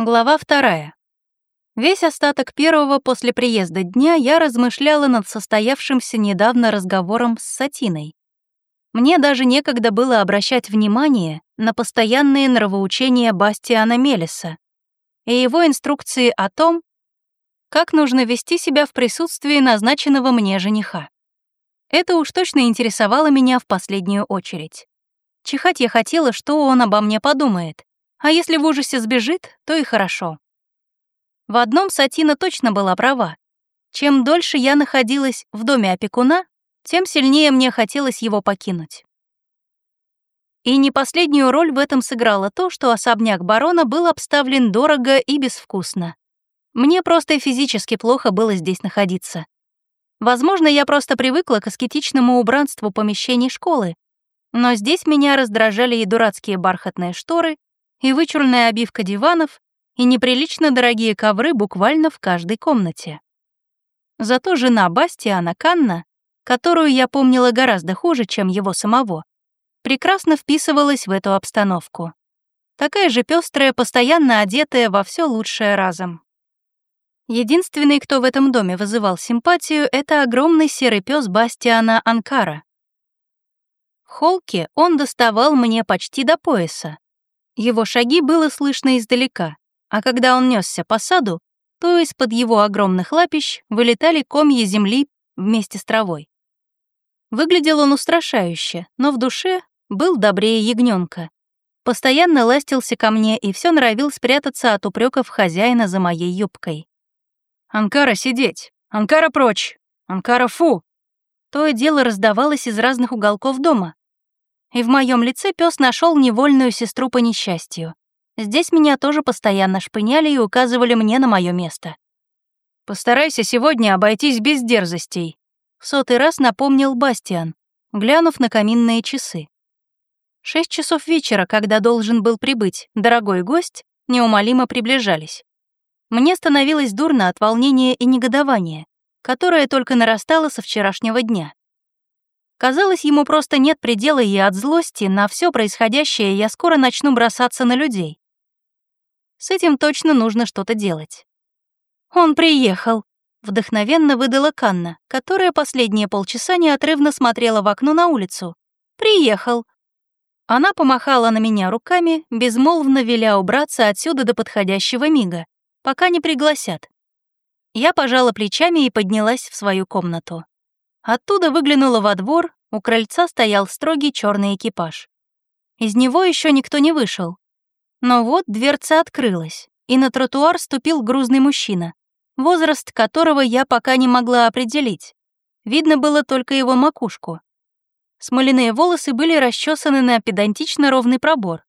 Глава вторая. Весь остаток первого после приезда дня я размышляла над состоявшимся недавно разговором с Сатиной. Мне даже некогда было обращать внимание на постоянные нравоучения Бастиана Мелиса и его инструкции о том, как нужно вести себя в присутствии назначенного мне жениха. Это уж точно интересовало меня в последнюю очередь. Чихать я хотела, что он обо мне подумает, а если в ужасе сбежит, то и хорошо. В одном Сатина точно была права. Чем дольше я находилась в доме опекуна, тем сильнее мне хотелось его покинуть. И не последнюю роль в этом сыграло то, что особняк барона был обставлен дорого и безвкусно. Мне просто физически плохо было здесь находиться. Возможно, я просто привыкла к аскетичному убранству помещений школы, но здесь меня раздражали и дурацкие бархатные шторы, и вычурная обивка диванов, и неприлично дорогие ковры буквально в каждой комнате. Зато жена Бастиана, Канна, которую я помнила гораздо хуже, чем его самого, прекрасно вписывалась в эту обстановку. Такая же пестрая, постоянно одетая во все лучшее разом. Единственный, кто в этом доме вызывал симпатию, это огромный серый пес Бастиана Анкара. В холке он доставал мне почти до пояса, его шаги было слышно издалека, а когда он несся по саду, то из-под его огромных лапищ вылетали комья земли вместе с травой. Выглядел он устрашающе, но в душе был добрее ягненка. Постоянно ластился ко мне и все норовил спрятаться от упреков хозяина за моей юбкой. «Анкара, сидеть! Анкара, прочь! Анкара, фу!» То и дело раздавалось из разных уголков дома, и в моем лице пес нашел невольную сестру по несчастью. Здесь меня тоже постоянно шпыняли и указывали мне на мое место. «Постарайся сегодня обойтись без дерзостей», — в сотый раз напомнил Бастиан, глянув на каминные часы. Шесть часов вечера, когда должен был прибыть дорогой гость, неумолимо приближались. Мне становилось дурно от волнения и негодования, которое только нарастало со вчерашнего дня. Казалось, ему просто нет предела, и от злости на все происходящее я скоро начну бросаться на людей. С этим точно нужно что-то делать. «Он приехал», — вдохновенно выдала Канна, которая последние полчаса неотрывно смотрела в окно на улицу. «Приехал». Она помахала на меня руками, безмолвно веля убраться отсюда до подходящего мига, пока не пригласят. Я пожала плечами и поднялась в свою комнату. Оттуда выглянула во двор, у крыльца стоял строгий черный экипаж. Из него еще никто не вышел. Но вот дверца открылась, и на тротуар ступил грузный мужчина, возраст которого я пока не могла определить. Видно было только его макушку. Смоляные волосы были расчесаны на педантично ровный пробор.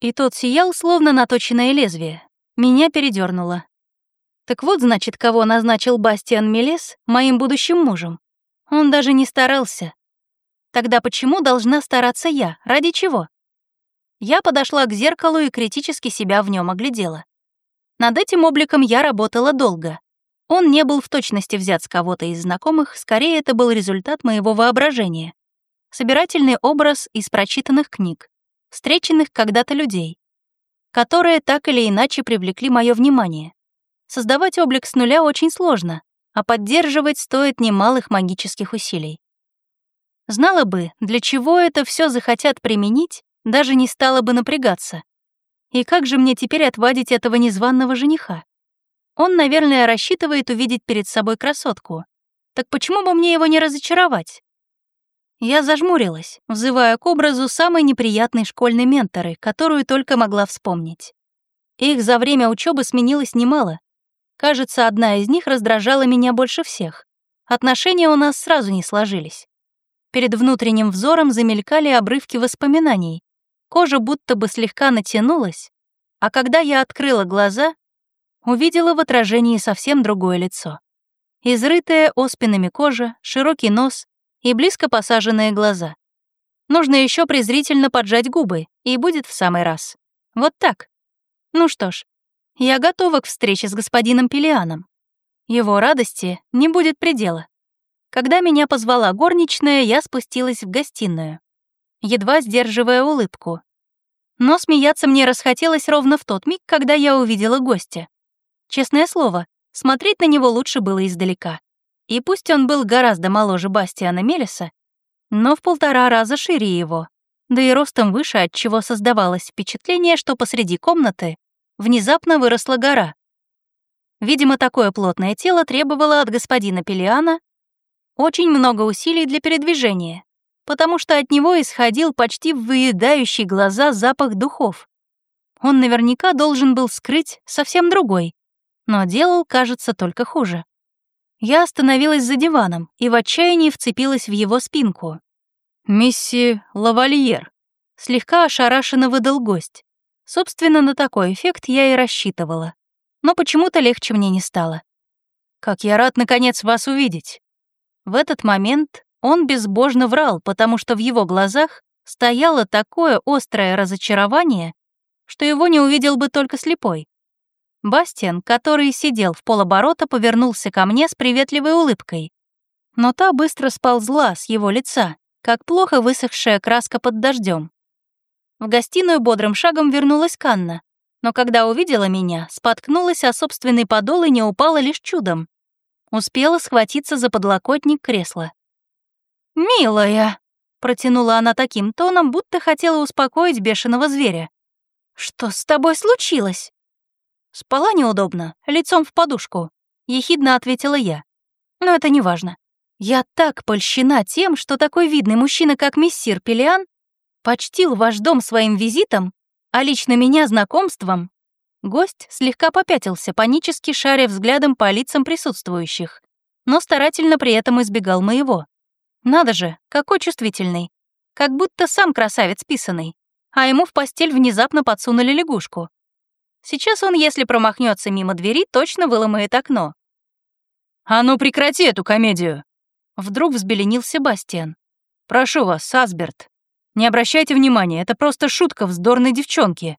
И тот сиял, словно наточенное лезвие. Меня передернуло. Так вот, значит, кого назначил Бастиан Мелес моим будущим мужем. Он даже не старался. Тогда почему должна стараться я? Ради чего? Я подошла к зеркалу и критически себя в нем оглядела. Над этим обликом я работала долго. Он не был в точности взят с кого-то из знакомых, скорее это был результат моего воображения. Собирательный образ из прочитанных книг, встреченных когда-то людей, которые так или иначе привлекли мое внимание. Создавать облик с нуля очень сложно, а поддерживать стоит немалых магических усилий. Знала бы, для чего это все захотят применить, даже не стала бы напрягаться. И как же мне теперь отвадить этого незваного жениха? Он, наверное, рассчитывает увидеть перед собой красотку. Так почему бы мне его не разочаровать? Я зажмурилась, взывая к образу самой неприятной школьной менторы, которую только могла вспомнить. Их за время учебы сменилось немало, Кажется, одна из них раздражала меня больше всех. Отношения у нас сразу не сложились. Перед внутренним взором замелькали обрывки воспоминаний. Кожа будто бы слегка натянулась, а когда я открыла глаза, увидела в отражении совсем другое лицо. Изрытая оспинами кожа, широкий нос и близко посаженные глаза. Нужно еще презрительно поджать губы, и будет в самый раз. Вот так. Ну что ж, я готова к встрече с господином Пелианом. Его радости не будет предела. Когда меня позвала горничная, я спустилась в гостиную, едва сдерживая улыбку. Но смеяться мне расхотелось ровно в тот миг, когда я увидела гостя. Честное слово, смотреть на него лучше было издалека. И пусть он был гораздо моложе Бастиана Мелиса, но в полтора раза шире его, да и ростом выше, от чего создавалось впечатление, что посреди комнаты внезапно выросла гора. Видимо, такое плотное тело требовало от господина Пелиана очень много усилий для передвижения, потому что от него исходил почти выедающий глаза запах духов. Он наверняка должен был скрыть совсем другой, но делал, кажется, только хуже. Я остановилась за диваном и в отчаянии вцепилась в его спинку. «Мисси Лавальер», — слегка ошарашенно выдал гость. Собственно, на такой эффект я и рассчитывала. Но почему-то легче мне не стало. «Как я рад, наконец, вас увидеть!» В этот момент он безбожно врал, потому что в его глазах стояло такое острое разочарование, что его не увидел бы только слепой. Бастиан, который сидел в полоборота, повернулся ко мне с приветливой улыбкой. Но та быстро сползла с его лица, как плохо высохшая краска под дождем. В гостиную бодрым шагом вернулась Канна, но когда увидела меня, споткнулась о собственный подол и не упала лишь чудом. Успела схватиться за подлокотник кресла. «Милая!» — протянула она таким тоном, будто хотела успокоить бешеного зверя. «Что с тобой случилось?» «Спала неудобно, лицом в подушку», — ехидно ответила я. «Но это не важно. Я так польщена тем, что такой видный мужчина, как мессир Пелиан, почтил ваш дом своим визитом, а лично меня знакомством». Гость слегка попятился, панически шаря взглядом по лицам присутствующих, но старательно при этом избегал моего. Надо же, какой чувствительный. Как будто сам красавец писанный, а ему в постель внезапно подсунули лягушку. Сейчас он, если промахнется мимо двери, точно выломает окно. «А ну прекрати эту комедию!» Вдруг взбеленился Бастиан. «Прошу вас, Сасберт, не обращайте внимания, это просто шутка вздорной девчонки».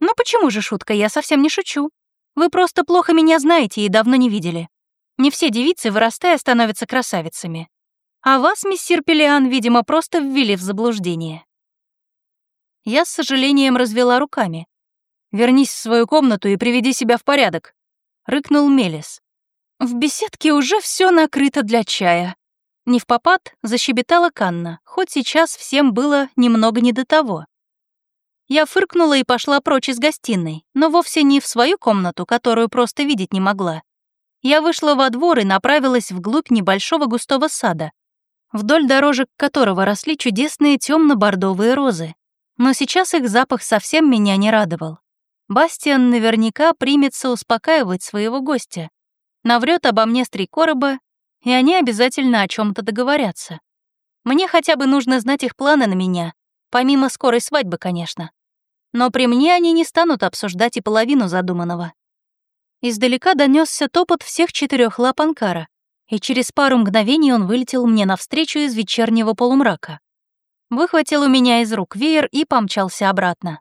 «Ну почему же шутка? Я совсем не шучу. Вы просто плохо меня знаете и давно не видели. Не все девицы, вырастая, становятся красавицами. А вас, миссир Пелиан, видимо, просто ввели в заблуждение». Я с сожалением развела руками. Вернись в свою комнату и приведи себя в порядок», — рыкнул Мелис. «В беседке уже все накрыто для чая». Не в попад защебетала Канна, хоть сейчас всем было немного не до того. Я фыркнула и пошла прочь из гостиной, но вовсе не в свою комнату, которую просто видеть не могла. Я вышла во двор и направилась вглубь небольшого густого сада, вдоль дорожек которого росли чудесные темно-бордовые розы. Но сейчас их запах совсем меня не радовал. Бастиан наверняка примется успокаивать своего гостя. Наврет обо мне с три короба, и они обязательно о чем то договорятся. Мне хотя бы нужно знать их планы на меня, помимо скорой свадьбы, конечно. Но при мне они не станут обсуждать и половину задуманного. Издалека донесся топот всех четырех лап Анкара, и через пару мгновений он вылетел мне навстречу из вечернего полумрака. Выхватил у меня из рук веер и помчался обратно.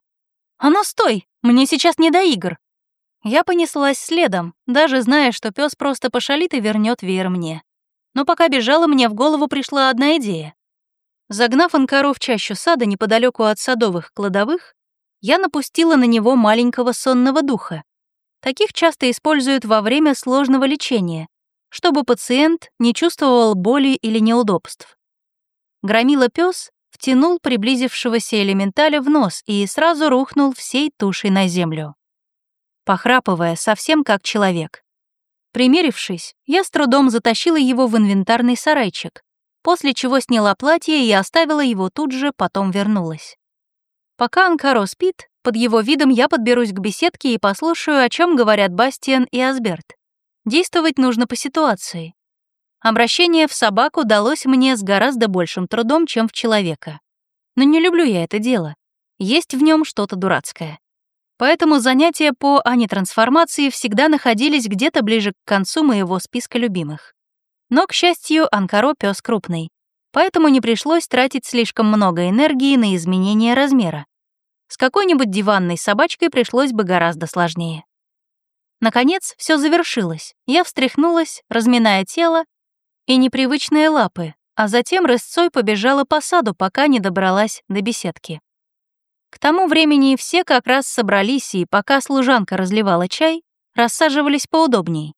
«А ну стой! Мне сейчас не до игр!» Я понеслась следом, даже зная, что пес просто пошалит и вернет веер мне. Но пока бежала, мне в голову пришла одна идея. Загнав Анкару в чащу сада неподалеку от садовых кладовых, я напустила на него маленького сонного духа. Таких часто используют во время сложного лечения, чтобы пациент не чувствовал боли или неудобств. Громила пес втянул приблизившегося элементаля в нос и сразу рухнул всей тушей на землю. Похрапывая, совсем как человек. Примерившись, я с трудом затащила его в инвентарный сарайчик, после чего сняла платье и оставила его тут же, потом вернулась. Пока Анкаро спит, под его видом я подберусь к беседке и послушаю, о чем говорят Бастиан и Асберт. Действовать нужно по ситуации. Обращение в собаку далось мне с гораздо большим трудом, чем в человека. Но не люблю я это дело. Есть в нем что-то дурацкое. Поэтому занятия по анитрансформации всегда находились где-то ближе к концу моего списка любимых. Но, к счастью, Анкаро пес крупный, поэтому не пришлось тратить слишком много энергии на изменение размера. С какой-нибудь диванной собачкой пришлось бы гораздо сложнее. Наконец, все завершилось. Я встряхнулась, разминая тело, и непривычные лапы, а затем рысцой побежала по саду, пока не добралась до беседки. К тому времени все как раз собрались, и пока служанка разливала чай, рассаживались поудобней.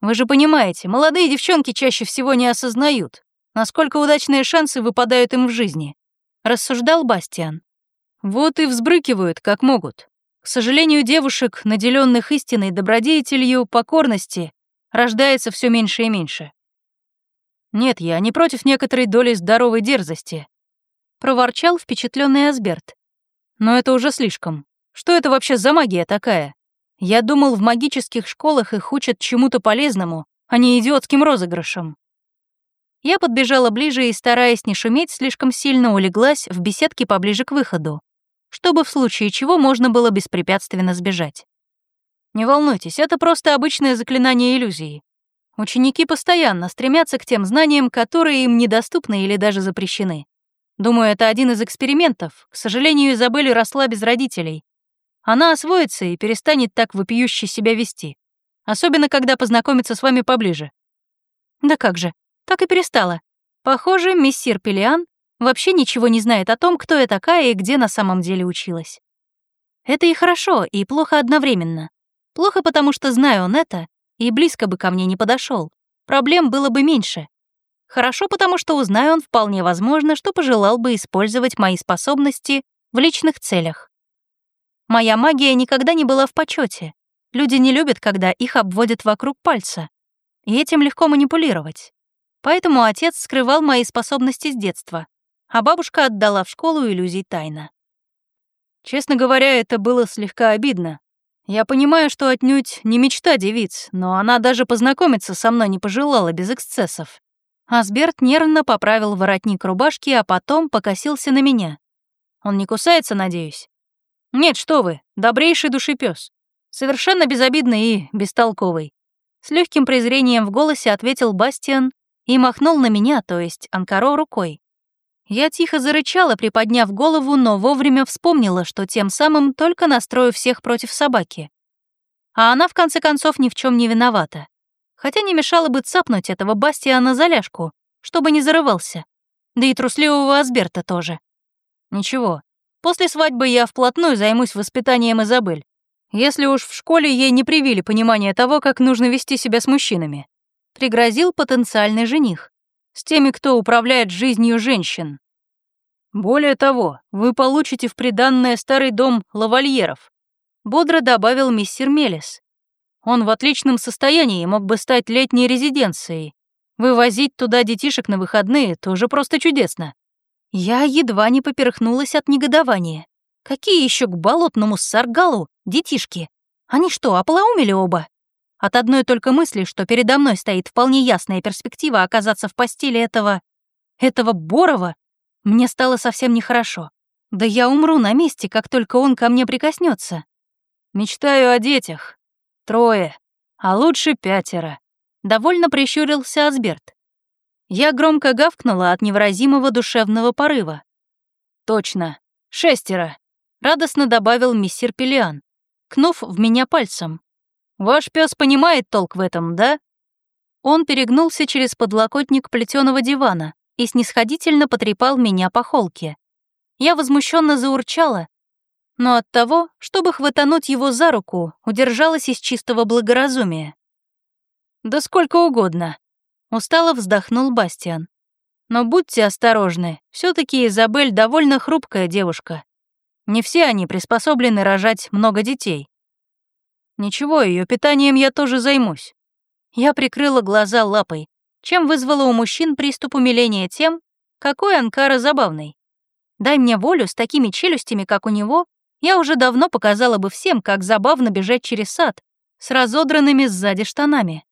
Вы же понимаете, молодые девчонки чаще всего не осознают, насколько удачные шансы выпадают им в жизни, рассуждал Бастиан. Вот и взбрыкивают, как могут. К сожалению, девушек, наделенных истинной добродетелью, покорности, рождается все меньше и меньше. Нет, я не против некоторой доли здоровой дерзости, проворчал впечатленный Асберт. Но это уже слишком. Что это вообще за магия такая? Я думал, в магических школах их учат чему-то полезному, а не идиотским розыгрышам. Я подбежала ближе и, стараясь не шуметь, слишком сильно улеглась в беседке поближе к выходу, чтобы в случае чего можно было беспрепятственно сбежать. Не волнуйтесь, это просто обычное заклинание иллюзии. Ученики постоянно стремятся к тем знаниям, которые им недоступны или даже запрещены. Думаю, это один из экспериментов. К сожалению, Изабель росла без родителей, она освоится и перестанет так вопиюще себя вести. Особенно, когда познакомится с вами поближе. Да как же, так и перестала. Похоже, мессир Пелиан вообще ничего не знает о том, кто я такая и где на самом деле училась. Это и хорошо, и плохо одновременно. Плохо, потому что знаю он это, и близко бы ко мне не подошел. Проблем было бы меньше. Хорошо, потому что узнаю он вполне возможно, что пожелал бы использовать мои способности в личных целях. Моя магия никогда не была в почете. Люди не любят, когда их обводят вокруг пальца. И этим легко манипулировать. Поэтому отец скрывал мои способности с детства, а бабушка отдала в школу иллюзий тайна. Честно говоря, это было слегка обидно. Я понимаю, что отнюдь не мечта девиц, но она даже познакомиться со мной не пожелала без эксцессов. Асберт нервно поправил воротник рубашки, а потом покосился на меня. Он не кусается, надеюсь? «Нет, что вы, добрейший душепёс. Совершенно безобидный и бестолковый». С легким презрением в голосе ответил Бастиан и махнул на меня, то есть Анкаро, рукой. Я тихо зарычала, приподняв голову, но вовремя вспомнила, что тем самым только настрою всех против собаки. А она, в конце концов, ни в чем не виновата. Хотя не мешало бы цапнуть этого Бастиана за ляжку, чтобы не зарывался. Да и трусливого Асберта тоже. Ничего, После свадьбы я вплотную займусь воспитанием Изабель. Если уж в школе ей не привили понимание того, как нужно вести себя с мужчинами. Пригрозил потенциальный жених. С теми, кто управляет жизнью женщин. Более того, вы получите в приданное старый дом лавальеров. Бодро добавил мистер Мелис. Он в отличном состоянии мог бы стать летней резиденцией. Вывозить туда детишек на выходные тоже просто чудесно. Я едва не поперхнулась от негодования. Какие еще к болотному саргалу детишки? Они что, ополоумели оба? От одной только мысли, что передо мной стоит вполне ясная перспектива оказаться в постели этого... этого Борова, мне стало совсем нехорошо. Да я умру на месте, как только он ко мне прикоснется. Мечтаю о детях. Трое, а лучше пятеро. Довольно прищурился Асберт. Я громко гавкнула от невыразимого душевного порыва. «Точно, шестеро», — радостно добавил миссир Пелиан, кнув в меня пальцем. «Ваш пес понимает толк в этом, да?» Он перегнулся через подлокотник плетеного дивана и снисходительно потрепал меня по холке. Я возмущенно заурчала, но от того, чтобы хватануть его за руку, удержалась из чистого благоразумия. «Да сколько угодно», Устало вздохнул Бастиан. Но будьте осторожны, все таки Изабель довольно хрупкая девушка. Не все они приспособлены рожать много детей. Ничего, ее питанием я тоже займусь. Я прикрыла глаза лапой, чем вызвало у мужчин приступ умиления тем, какой Анкара забавный. Дай мне волю с такими челюстями, как у него, я уже давно показала бы всем, как забавно бежать через сад с разодранными сзади штанами.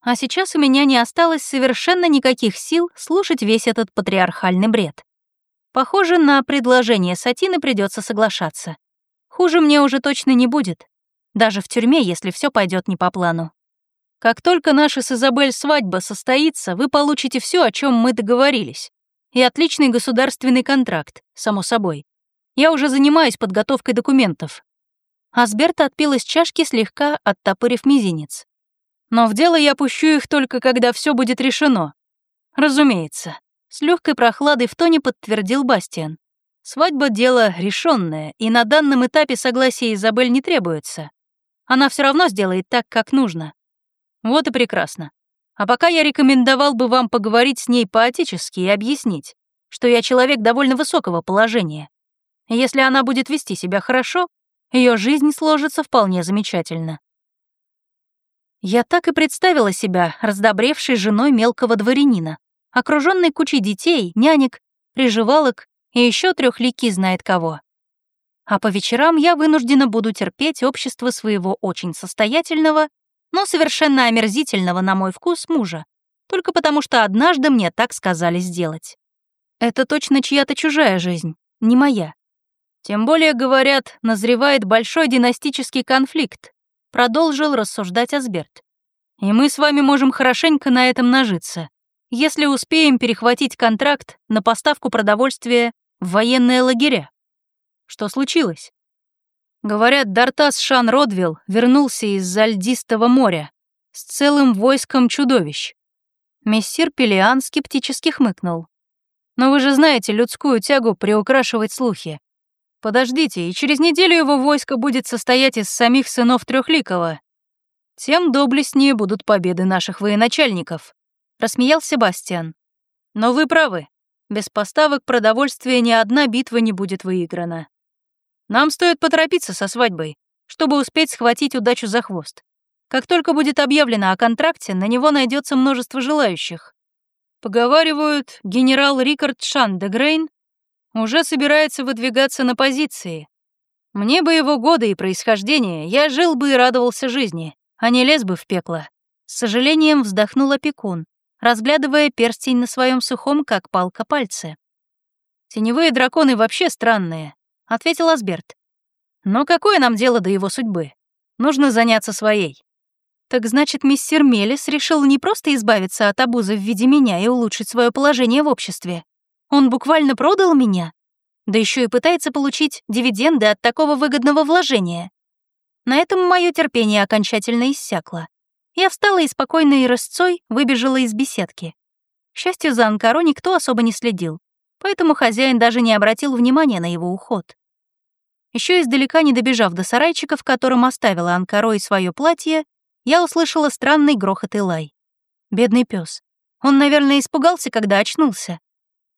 А сейчас у меня не осталось совершенно никаких сил слушать весь этот патриархальный бред. Похоже, на предложение Сатины придется соглашаться. Хуже мне уже точно не будет. Даже в тюрьме, если все пойдет не по плану. Как только наша с Изабель свадьба состоится, вы получите все, о чем мы договорились. И отличный государственный контракт, само собой. Я уже занимаюсь подготовкой документов. Асберт отпил из чашки, слегка оттопырив мизинец. Но в дело я пущу их только, когда все будет решено. Разумеется. С легкой прохладой в тоне подтвердил Бастиан. Свадьба — дело решенное, и на данном этапе согласия Изабель не требуется. Она все равно сделает так, как нужно. Вот и прекрасно. А пока я рекомендовал бы вам поговорить с ней по-отечески и объяснить, что я человек довольно высокого положения. Если она будет вести себя хорошо, ее жизнь сложится вполне замечательно. Я так и представила себя раздобревшей женой мелкого дворянина, окруженной кучей детей, нянек, приживалок и еще трехлики знает кого. А по вечерам я вынуждена буду терпеть общество своего очень состоятельного, но совершенно омерзительного на мой вкус мужа, только потому что однажды мне так сказали сделать. Это точно чья-то чужая жизнь, не моя. Тем более, говорят, назревает большой династический конфликт, продолжил рассуждать Асберт. И мы с вами можем хорошенько на этом нажиться, если успеем перехватить контракт на поставку продовольствия в военные лагеря. Что случилось? Говорят, Дартас Шан Родвилл вернулся из-за льдистого моря с целым войском чудовищ. Мессир Пелиан скептически хмыкнул. Но вы же знаете людскую тягу приукрашивать слухи. Подождите, и через неделю его войско будет состоять из самих сынов Трехликова. Тем доблестнее будут победы наших военачальников, рассмеялся Бастиан. Но вы правы. Без поставок продовольствия ни одна битва не будет выиграна. Нам стоит поторопиться со свадьбой, чтобы успеть схватить удачу за хвост. Как только будет объявлено о контракте, на него найдется множество желающих. Поговаривают, генерал Рикард Шан де Грейн уже собирается выдвигаться на позиции. Мне бы его годы и происхождение, я жил бы и радовался жизни, а не лез бы в пекло. С сожалением вздохнул опекун, разглядывая перстень на своем сухом, как палка, пальце. «Теневые драконы вообще странные», — ответил Асберт. «Но какое нам дело до его судьбы? Нужно заняться своей». «Так значит, мистер Мелис решил не просто избавиться от обузы в виде меня и улучшить свое положение в обществе. Он буквально продал меня, да еще и пытается получить дивиденды от такого выгодного вложения. На этом мое терпение окончательно иссякло. Я встала и спокойной рысцой выбежала из беседки. К счастью, за Анкаро никто особо не следил, поэтому хозяин даже не обратил внимания на его уход. Еще издалека, не добежав до сарайчика, в котором оставила Анкаро и свое платье, я услышала странный грохот и лай. Бедный пес. Он, наверное, испугался, когда очнулся.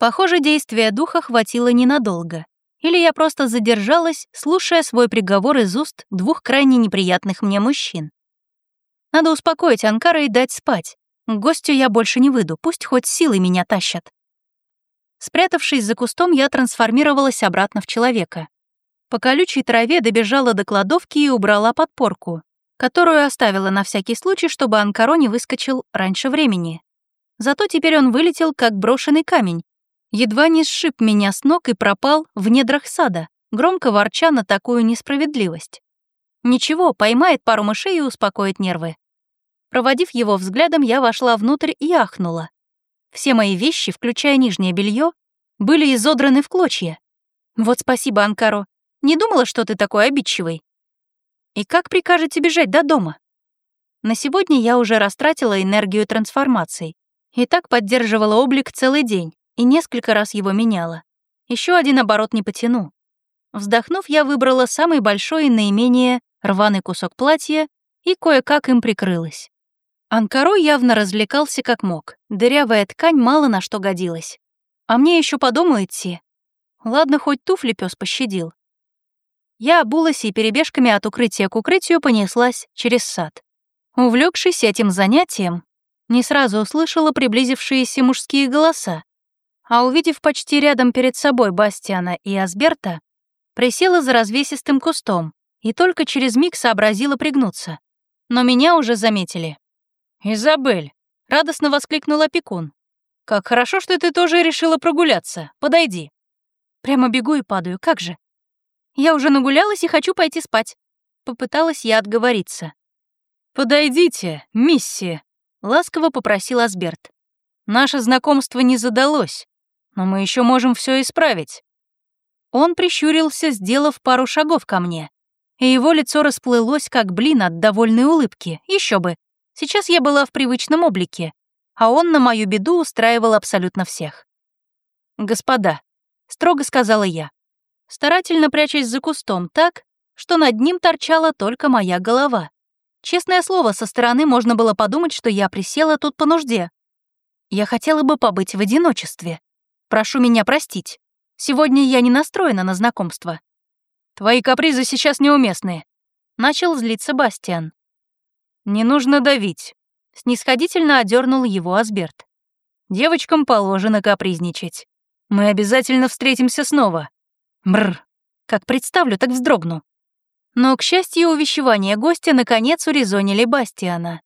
Похоже, действия духа хватило ненадолго. Или я просто задержалась, слушая свой приговор из уст двух крайне неприятных мне мужчин. Надо успокоить Анкара и дать спать. К гостю я больше не выйду, пусть хоть силой меня тащат. Спрятавшись за кустом, я трансформировалась обратно в человека. По колючей траве добежала до кладовки и убрала подпорку, которую оставила на всякий случай, чтобы Анкаро не выскочил раньше времени. Зато теперь он вылетел, как брошенный камень. Едва не сшиб меня с ног и пропал в недрах сада, громко ворча на такую несправедливость. Ничего, поймает пару мышей и успокоит нервы. Проводив его взглядом, я вошла внутрь и ахнула. Все мои вещи, включая нижнее белье, были изодраны в клочья. Вот спасибо, Анкаро. Не думала, что ты такой обидчивый. И как прикажете бежать до дома? На сегодня я уже растратила энергию трансформаций. И так поддерживала облик целый день и несколько раз его меняла. Еще один оборот не потяну. Вздохнув, я выбрала самый большой и наименее рваный кусок платья и кое-как им прикрылась. Анкаро явно развлекался как мог. Дырявая ткань мало на что годилась. А мне еще по дому идти. Ладно, хоть туфли пес пощадил. Я обулась и перебежками от укрытия к укрытию понеслась через сад. Увлекшись этим занятием, не сразу услышала приблизившиеся мужские голоса, а увидев почти рядом перед собой Бастиана и Асберта, присела за развесистым кустом и только через миг сообразила пригнуться. Но меня уже заметили. «Изабель!» — радостно воскликнул опекун. «Как хорошо, что ты тоже решила прогуляться. Подойди». Прямо бегу и падаю, как же. Я уже нагулялась и хочу пойти спать. Попыталась я отговориться. «Подойдите, мисси», — ласково попросил Асберт. «Наше знакомство не задалось, но мы еще можем все исправить». Он прищурился, сделав пару шагов ко мне, и его лицо расплылось, как блин от довольной улыбки, еще бы. Сейчас я была в привычном облике, а он на мою беду устраивал абсолютно всех. «Господа», — строго сказала я, старательно прячась за кустом так, что над ним торчала только моя голова. Честное слово, со стороны можно было подумать, что я присела тут по нужде. Я хотела бы побыть в одиночестве. Прошу меня простить. Сегодня я не настроена на знакомство. Твои капризы сейчас неуместные. Начал злиться Бастиан. Не нужно давить. Снисходительно одернул его Асберт. Девочкам положено капризничать. Мы обязательно встретимся снова. Бррр. Как представлю, так вздрогну. Но, к счастью, увещевания гостя наконец урезонили Бастиана.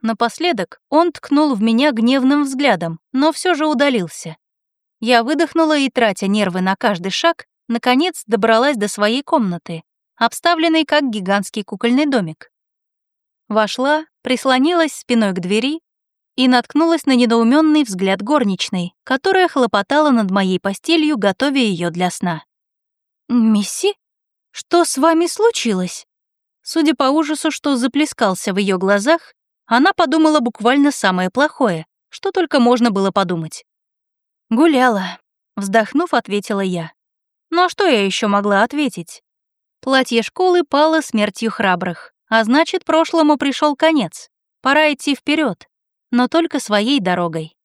Напоследок он ткнул в меня гневным взглядом, но все же удалился. Я выдохнула и, тратя нервы на каждый шаг, наконец добралась до своей комнаты, обставленной как гигантский кукольный домик. Вошла, прислонилась спиной к двери и наткнулась на недоуменный взгляд горничной, которая хлопотала над моей постелью, готовя ее для сна. «Мисси, что с вами случилось?» Судя по ужасу, что заплескался в ее глазах, она подумала буквально самое плохое, что только можно было подумать. «Гуляла», — вздохнув, ответила я. Ну а что я еще могла ответить? Платье школы пало смертью храбрых, а значит, прошлому пришел конец. Пора идти вперед, но только своей дорогой.